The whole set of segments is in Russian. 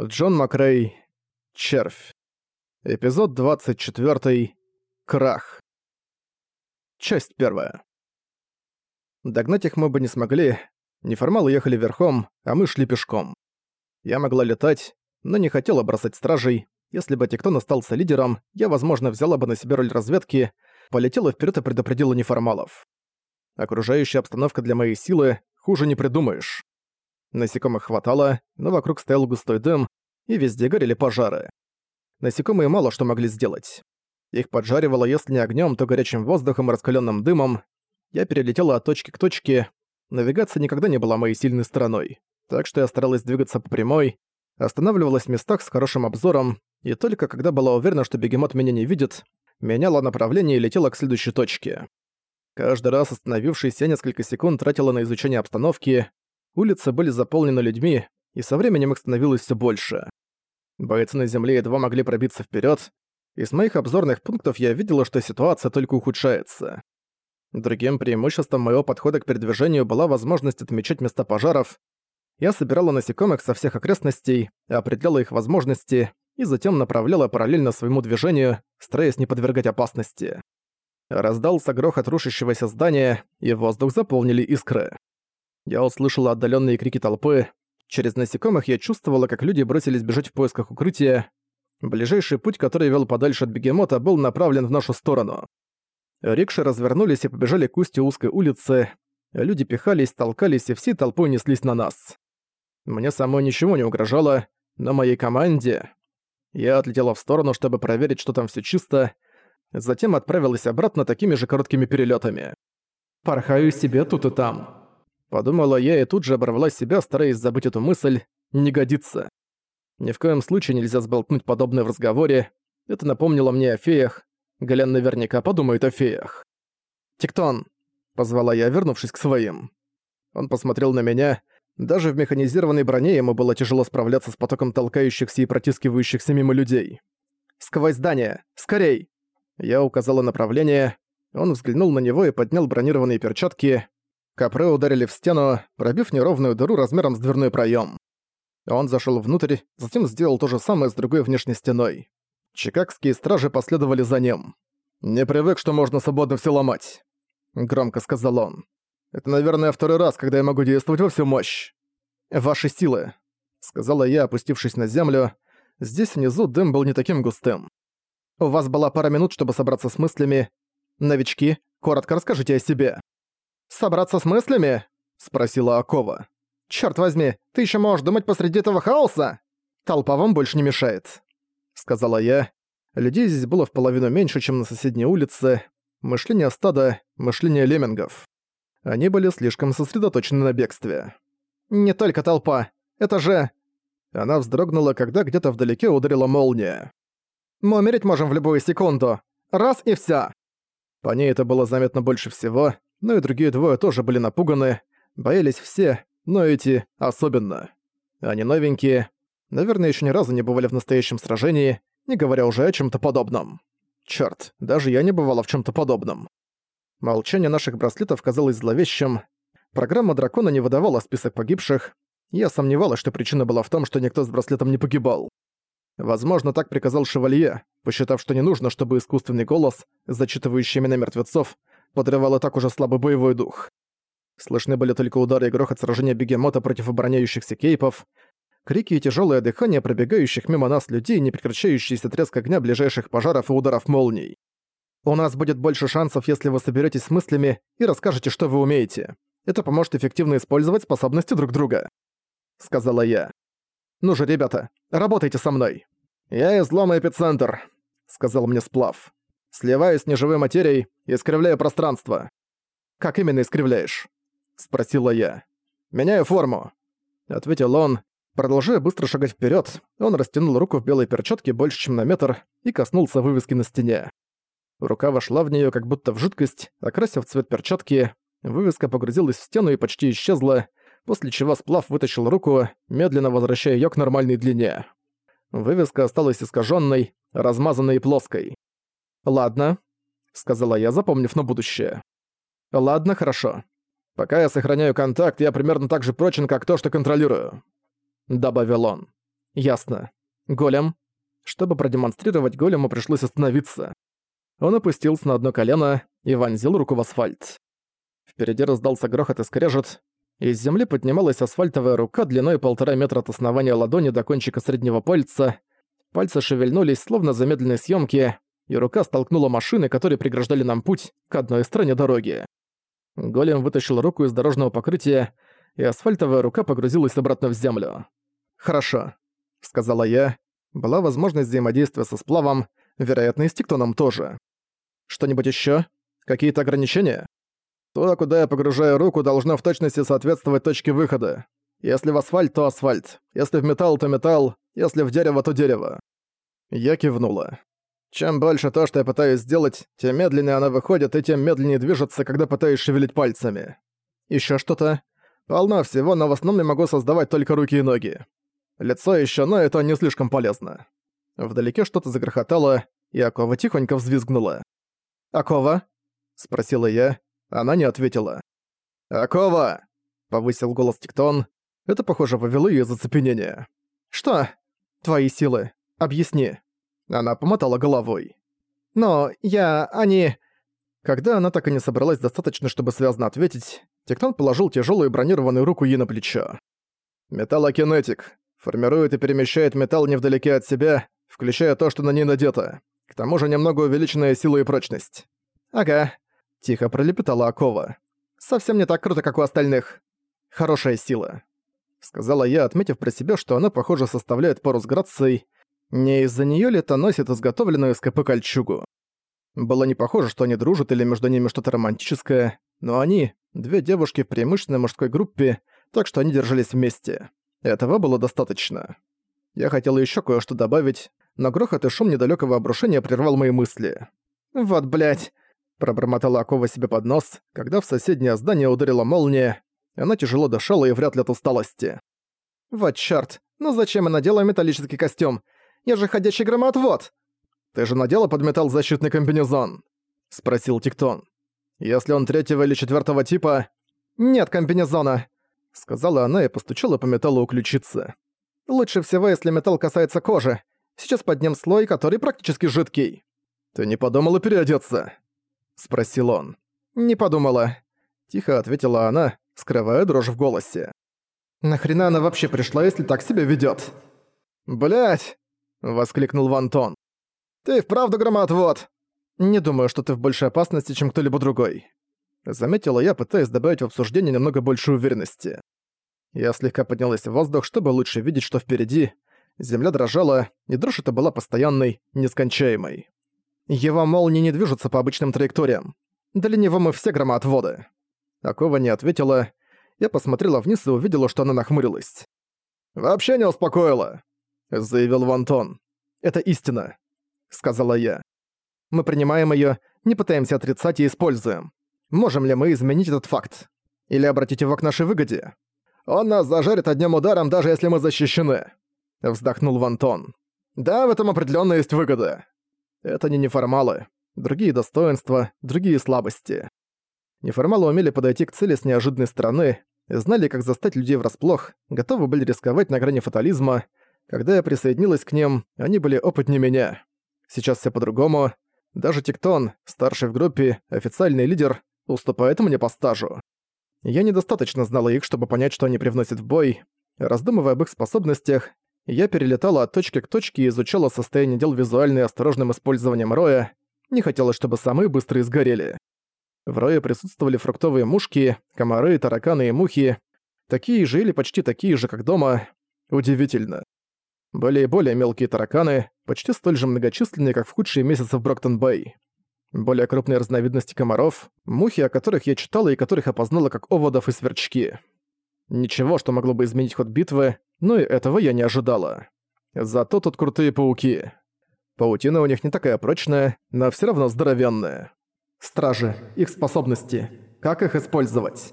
Джон Макрей. Червь. Эпизод 24. Крах. Часть первая. Догнать их мы бы не смогли. Неформалы ехали верхом, а мы шли пешком. Я могла летать, но не хотела бросать стражей. Если бы Тектон остался лидером, я, возможно, взяла бы на себя роль разведки, полетела вперед и предупредила неформалов. Окружающая обстановка для моей силы хуже не придумаешь. Насекомых хватало, но вокруг стоял густой дым, и везде горели пожары. Насекомые мало что могли сделать. Их поджаривало, если не огнем, то горячим воздухом и раскаленным дымом. Я перелетела от точки к точке. Навигация никогда не была моей сильной стороной, так что я старалась двигаться по прямой, останавливалась в местах с хорошим обзором, и только когда была уверена, что бегемот меня не видит, меняла направление и летела к следующей точке. Каждый раз остановившись, я несколько секунд тратила на изучение обстановки, Улицы были заполнены людьми, и со временем их становилось все больше. Бойцы на земле едва могли пробиться вперед. Из моих обзорных пунктов я видела, что ситуация только ухудшается. Другим преимуществом моего подхода к передвижению была возможность отмечать места пожаров. Я собирала насекомых со всех окрестностей, определяла их возможности и затем направляла параллельно своему движению, стараясь не подвергать опасности. Раздался грохот рушащегося здания, и воздух заполнили искры. Я услышала отдаленные крики толпы. Через насекомых я чувствовала, как люди бросились бежать в поисках укрытия. Ближайший путь, который вел подальше от бегемота, был направлен в нашу сторону. Рикши развернулись и побежали к устью узкой улицы. Люди пихались, толкались и всей толпой неслись на нас. Мне самой ничего не угрожало, но моей команде... Я отлетела в сторону, чтобы проверить, что там все чисто, затем отправилась обратно такими же короткими перелетами. «Порхаю себе тут и там», Подумала я и тут же оборвала себя, стараясь забыть эту мысль. Не годится. Ни в коем случае нельзя сболтнуть подобное в разговоре. Это напомнило мне о феях. Гален наверняка подумает о феях. «Тектон!» — позвала я, вернувшись к своим. Он посмотрел на меня. Даже в механизированной броне ему было тяжело справляться с потоком толкающихся и протискивающихся мимо людей. «Сквозь здание! Скорей!» Я указала направление. Он взглянул на него и поднял бронированные перчатки. Капре ударили в стену, пробив неровную дыру размером с дверной проем. Он зашел внутрь, затем сделал то же самое с другой внешней стеной. Чикагские стражи последовали за ним. «Не привык, что можно свободно все ломать», — громко сказал он. «Это, наверное, второй раз, когда я могу действовать во всю мощь». «Ваши силы», — сказала я, опустившись на землю. Здесь внизу дым был не таким густым. «У вас была пара минут, чтобы собраться с мыслями. Новички, коротко расскажите о себе». «Собраться с мыслями?» — спросила Акова. «Чёрт возьми, ты ещё можешь думать посреди этого хаоса? Толпа вам больше не мешает», — сказала я. Людей здесь было в половину меньше, чем на соседней улице. Мышление стада, мышление леммингов. Они были слишком сосредоточены на бегстве. «Не только толпа. Это же...» Она вздрогнула, когда где-то вдалеке ударила молния. «Мы умереть можем в любую секунду. Раз и вся!» По ней это было заметно больше всего, но и другие двое тоже были напуганы, боялись все, но эти особенно. Они новенькие, наверное, еще ни разу не бывали в настоящем сражении, не говоря уже о чем то подобном. Черт, даже я не бывала в чем то подобном. Молчание наших браслетов казалось зловещим. Программа дракона не выдавала список погибших. Я сомневалась, что причина была в том, что никто с браслетом не погибал. Возможно, так приказал Шевалье, посчитав, что не нужно, чтобы искусственный голос, зачитывающий имена мертвецов, подрывал и так уже слабый боевой дух. Слышны были только удары и грохот сражения бегемота против обороняющихся кейпов, крики и тяжелое дыхание пробегающих мимо нас людей, не прекращающийся треск огня ближайших пожаров и ударов молний. «У нас будет больше шансов, если вы соберетесь с мыслями и расскажете, что вы умеете. Это поможет эффективно использовать способности друг друга», — сказала я. «Ну же, ребята, работайте со мной». «Я излома эпицентр», — сказал мне Сплав. Сливаюсь с неживой материей и искривляю пространство. «Как именно искривляешь?» — спросила я. «Меняю форму», — ответил он. Продолжая быстро шагать вперед, он растянул руку в белой перчатке больше, чем на метр, и коснулся вывески на стене. Рука вошла в нее, как будто в жидкость, окрасив цвет перчатки. Вывеска погрузилась в стену и почти исчезла, после чего сплав вытащил руку, медленно возвращая ее к нормальной длине. Вывеска осталась искаженной, размазанной и плоской. «Ладно», — сказала я, запомнив на будущее. «Ладно, хорошо. Пока я сохраняю контакт, я примерно так же прочен, как то, что контролирую», — добавил он. Ясно. Голем. Чтобы продемонстрировать голему, пришлось остановиться. Он опустился на одно колено и вонзил руку в асфальт. Впереди раздался грохот и скрежет. Из земли поднималась асфальтовая рука длиной полтора метра от основания ладони до кончика среднего пальца. Пальцы шевельнулись, словно замедленной съемки, и рука столкнула машины, которые преграждали нам путь, к одной стороне дороги. Голем вытащил руку из дорожного покрытия, и асфальтовая рука погрузилась обратно в землю. «Хорошо», — сказала я. Была возможность взаимодействия со сплавом, вероятно, и с тектоном тоже. «Что-нибудь ещё? Какие-то ограничения?» «Туда, куда я погружаю руку, должно в точности соответствовать точке выхода. Если в асфальт, то асфальт. Если в металл, то металл. Если в дерево, то дерево». Я кивнула. Чем больше то, что я пытаюсь сделать, тем медленнее она выходит и тем медленнее движется, когда пытаюсь шевелить пальцами. Ещё что-то? Полно всего, но в основном я могу создавать только руки и ноги. Лицо ещё, но это не слишком полезно. Вдалеке что-то загрохотало, и Акова тихонько взвизгнула. «Акова?» — спросила я. Она не ответила. «Акова!» — повысил голос Тиктон. Это, похоже, вывело её из оцепенения. «Что? Твои силы. Объясни». Она помотала головой. «Но я... они...» Когда она так и не собралась достаточно, чтобы связно ответить, Тектон положил тяжелую бронированную руку ей на плечо. «Металлокинетик. Формирует и перемещает металл невдалеке от себя, включая то, что на ней надето. К тому же немного увеличенная сила и прочность». «Ага», — тихо пролепетала Акова. «Совсем не так круто, как у остальных. Хорошая сила», — сказала я, отметив про себя, что она, похоже, составляет пару с Грацией, не из-за неё ли это носит изготовленную из КП кольчугу. Было не похоже, что они дружат или между ними что-то романтическое, но они — две девушки в преимущественной мужской группе, так что они держались вместе. Этого было достаточно. Я хотел ещё кое-что добавить, но грохот и шум недалёкого обрушения прервал мои мысли. «Вот блядь!» — пробормотала Акова себе под нос, когда в соседнее здание ударила молния, она тяжело дышала и вряд ли от усталости. «Вот чёрт! Ну зачем я надела металлический костюм? Я же ходячий громоотвод!» «Ты же надела под металл защитный комбинезон?» — спросил Тиктон. «Если он третьего или четвертого типа...» «Нет комбинезона!» — сказала она и постучала по металлу у ключицы. «Лучше всего, если металл касается кожи. Сейчас поднем слой, который практически жидкий». «Ты не подумала переодеться?» — спросил он. «Не подумала», — тихо ответила она, скрывая дрожь в голосе. «Нахрена она вообще пришла, если так себя ведёт?» «Блядь!» — воскликнул Вантон. «Ты вправду громоотвод!» «Не думаю, что ты в большей опасности, чем кто-либо другой», — заметила я, пытаясь добавить в обсуждение немного больше уверенности. Я слегка поднялась в воздух, чтобы лучше видеть, что впереди. Земля дрожала, и дрожь эта была постоянной, нескончаемой. Его молнии не движутся по обычным траекториям. Для него мы все громоотводы. Акова не ответила. Я посмотрела вниз и увидела, что она нахмурилась. «Вообще не успокоила!» — заявил Вантон. «Это истина», — сказала я. «Мы принимаем её, не пытаемся отрицать и используем. Можем ли мы изменить этот факт? Или обратить его к нашей выгоде? Он нас зажарит одним ударом, даже если мы защищены», — вздохнул Вантон. «Да, в этом определённо есть выгода. Это не неформалы. Другие достоинства, другие слабости. Неформалы умели подойти к цели с неожиданной стороны, знали, как застать людей врасплох, готовы были рисковать на грани фатализма, когда я присоединилась к ним, они были опытнее меня. Сейчас все по-другому. Даже Тектон, старший в группе, официальный лидер, уступает мне по стажу. Я недостаточно знала их, чтобы понять, что они привносят в бой. Раздумывая об их способностях, я перелетала от точки к точке и изучала состояние дел визуально и осторожным использованием роя. Не хотелось, чтобы самые быстрые сгорели. В рое присутствовали фруктовые мушки, комары, тараканы и мухи. Такие же или почти такие же, как дома. Удивительно. Более и более мелкие тараканы, почти столь же многочисленные, как в худшие месяцы в Броктон-Бэй. Более крупные разновидности комаров, мухи, о которых я читала и которых опознала как оводов и сверчки. Ничего, что могло бы изменить ход битвы, но и этого я не ожидала. Зато тут крутые пауки. Паутина у них не такая прочная, но все равно здоровенная. Стражи, их способности. Как их использовать?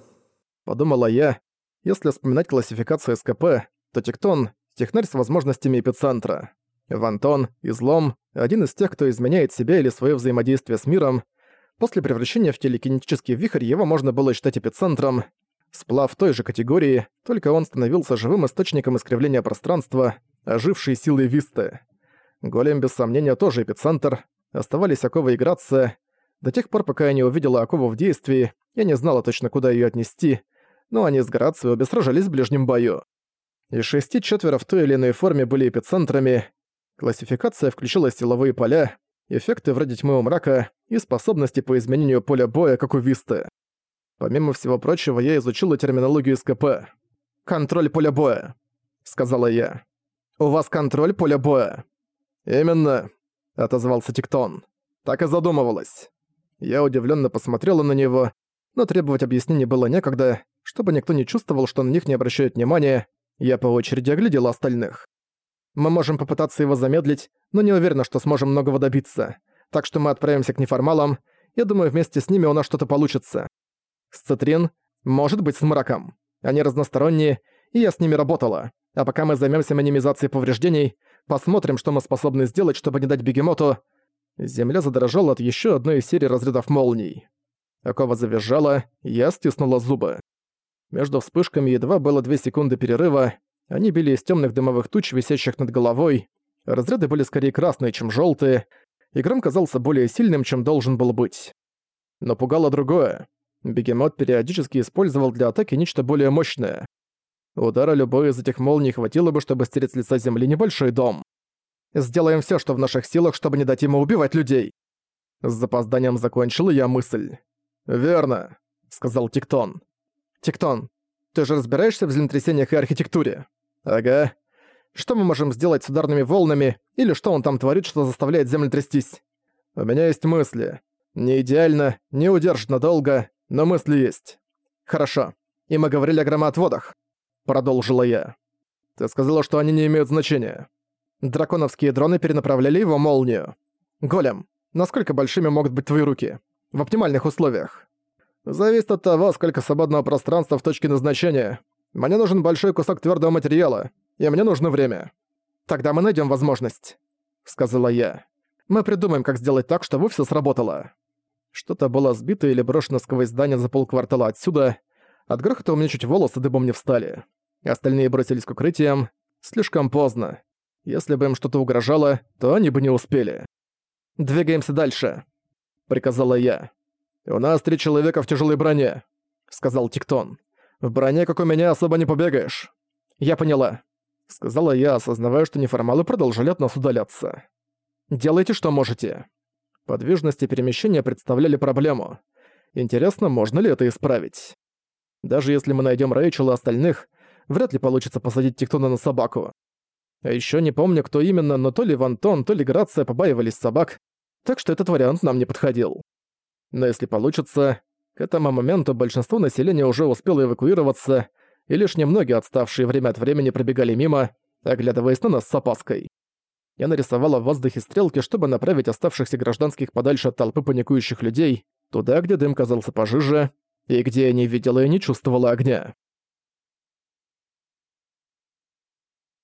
Подумала я. Если вспоминать классификацию СКП, то Тектон технарь с возможностями эпицентра. Вантон, излом, один из тех, кто изменяет себя или свое взаимодействие с миром. После превращения в телекинетический вихрь его можно было считать эпицентром. Сплав той же категории, только он становился живым источником искривления пространства, ожившей силой Висты. Голем, без сомнения, тоже эпицентр. Оставались Акова и Грация. До тех пор, пока я не увидела Акову в действии, я не знала точно, куда ее отнести, но они с Грацией обе сражались в ближнем бою. Из шести четверо в той или иной форме были эпицентрами. Классификация включила силовые поля, эффекты вроде тьмы у мрака и способности по изменению поля боя, как у Висты. Помимо всего прочего, я изучила терминологию СКП. «Контроль поля боя», — сказала я. «У вас контроль поля боя». «Именно», — отозвался Тиктон. «Так и задумывалась». Я удивленно посмотрела на него, но требовать объяснений было некогда, чтобы никто не чувствовал, что на них не обращают внимания, я по очереди оглядела остальных. Мы можем попытаться его замедлить, но не уверена, что сможем многого добиться. Так что мы отправимся к неформалам. Я думаю, вместе с ними у нас что-то получится. С Цитрин, может быть, с Мраком. Они разносторонние, и я с ними работала. А пока мы займемся минимизацией повреждений, посмотрим, что мы способны сделать, чтобы не дать бегемоту. Земля задрожала от еще одной серии разрядов молний. Акова завизжала, я стиснула зубы. Между вспышками едва было две секунды перерыва, они били из темных дымовых туч, висящих над головой. Разряды были скорее красные, чем желтые, и гром казался более сильным, чем должен был быть. Но пугало другое. Бегемот периодически использовал для атаки нечто более мощное. Удара любой из этих молний хватило бы, чтобы стереть с лица земли небольшой дом. Сделаем все, что в наших силах, чтобы не дать ему убивать людей. С запозданием закончила я мысль. «Верно», — сказал Тиктон. «Тиктон, ты же разбираешься в землетрясениях и архитектуре?» «Ага. Что мы можем сделать с ударными волнами, или что он там творит, что заставляет землю трястись?» «У меня есть мысли. Не идеально, не удержит надолго, но мысли есть. Хорошо. И мы говорили о громоотводах. Продолжила я. Ты сказала, что они не имеют значения. Драконовские дроны перенаправляли его молнию. Голем, насколько большими могут быть твои руки? В оптимальных условиях. Зависит от того, сколько свободного пространства в точке назначения. Мне нужен большой кусок твердого материала, и мне нужно время. Тогда мы найдем возможность, сказала я. Мы придумаем, как сделать так, чтобы все сработало. Что-то было сбито или брошено сквозь здание за полквартала отсюда. От грохота у меня чуть волосы дыбом не встали. Остальные бросились к укрытиям. Слишком поздно. Если бы им что-то угрожало, то они бы не успели. «Двигаемся дальше», — приказала я. «У нас три человека в тяжелой броне», — сказал Тиктон. «В броне, как у меня, особо не побегаешь». «Я поняла», — сказала я, осознавая, что неформалы продолжали от нас удаляться. «Делайте, что можете». Подвижность и перемещение представляли проблему. Интересно, можно ли это исправить? Даже если мы найдем Рэйчел и остальных, вряд ли получится посадить Тектона на собаку. А еще не помню, кто именно, но то ли Вантон, то ли Грация побаивались собак, так что этот вариант нам не подходил. Но если получится, к этому моменту большинство населения уже успело эвакуироваться, и лишь немногие отставшие время от времени пробегали мимо, оглядываясь на нас с опаской. Я нарисовала в воздухе стрелки, чтобы направить оставшихся гражданских подальше от толпы паникующих людей, туда, где дым казался пожиже, и где я не видела и не чувствовала огня.